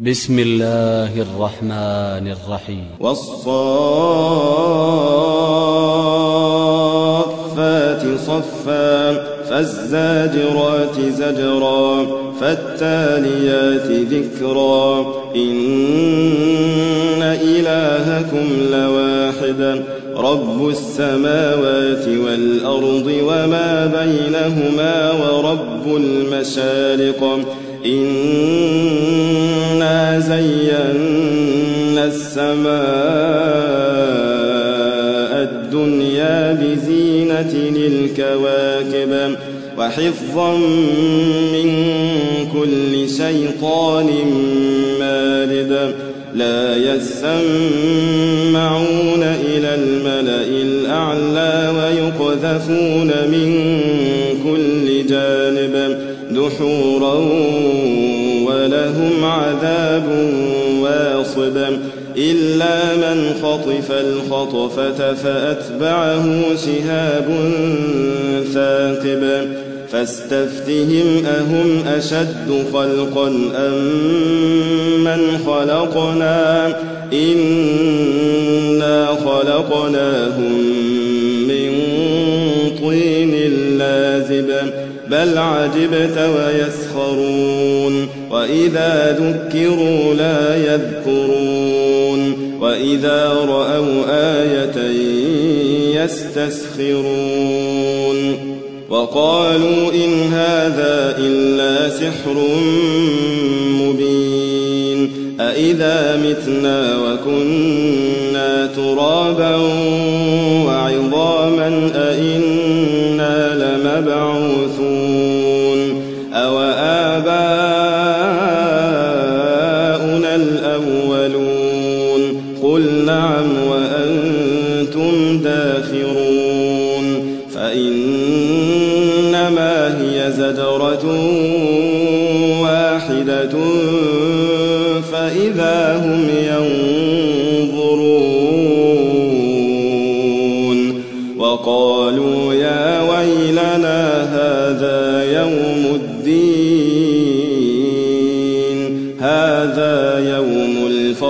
بسم الله الرحمن الرحيم. والصافات صفا فالزاجرات زجرا فالتاليات ذكرا. إن إلهكم لواحدا رب السماوات والأرض وما بينهما ورب المشارق. إنا زينا السماء الدنيا بزينة الكواكب وحفظا من كل شيطان مارد لا يسمعون إلى الملأ الأعلى ويقذفون من كل جانب دحورا ولهم عذاب واصب إلا من خطف الخطفة فأتبعه شهاب ثاقب فاستفتهم أهم أشد خلقا أم من خلقنا إنا خلقناهم من طين لازب بل عجبت ويسخرون وإذا ذكروا لا يذكرون وإذا رأوا آية يستسخرون وقالوا إن هذا إلا سحر مبين أإذا متنا وكنا ترابا وعظاما أإنا أو آباؤنا الأولون قل نعم وأنتم داخرون فإنما هي زجرة واحدة فإذا هم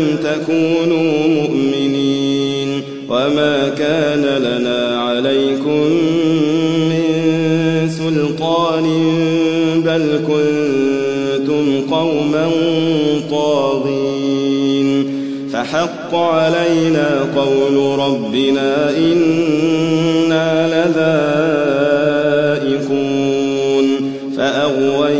لم تكونوا مؤمنين وما كان لنا عليكم من سلطان بل كنتم قوما طاغين فحق علينا قول ربنا إنا لذائقون فأغويناكم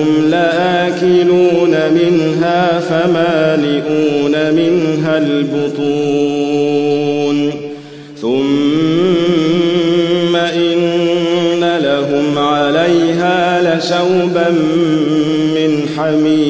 فإنهم لآكلون منها فمالئون منها البطون. ثم إن لهم عليها لشوبا من حميم.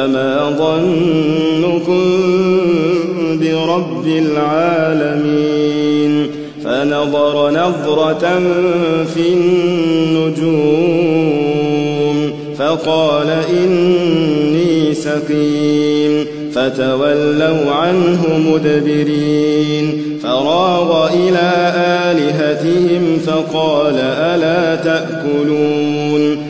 فما ظنكم برب العالمين فنظر نظرة في النجوم فقال إني سقيم فتولوا عنه مدبرين فراغ إلى آلهتهم فقال ألا تأكلون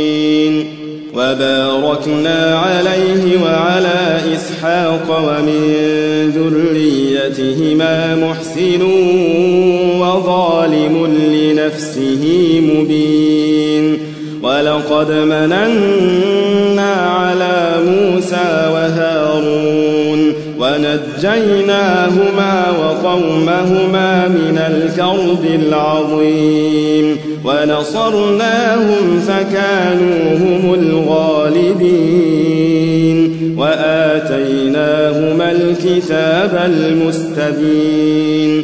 وباركنا عليه وعلى إسحاق ومن ذريتهما محسن وظالم لنفسه مبين. ولقد مننا ونجيناهما وقومهما من الكرب العظيم ونصرناهم فكانوا هم الغالبين وآتيناهما الكتاب المستبين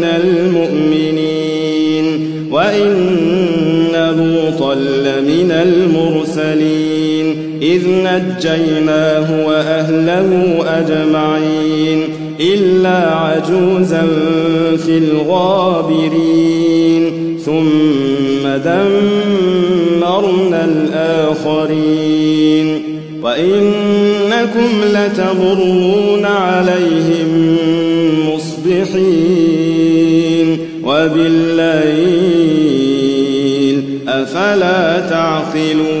نجيناه وأهله أجمعين إلا عجوزا في الغابرين ثم دمرنا الآخرين وإنكم لتمرون عليهم مصبحين وبالليل أفلا تعقلون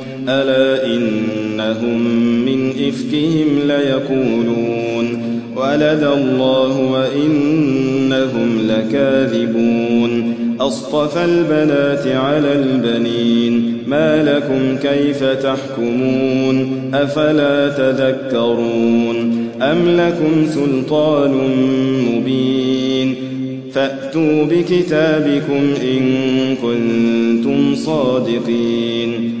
ألا إنهم من إفكهم ليقولون ولد الله وإنهم لكاذبون أصطفى البنات على البنين ما لكم كيف تحكمون أفلا تذكرون أم لكم سلطان مبين فأتوا بكتابكم إن كنتم صادقين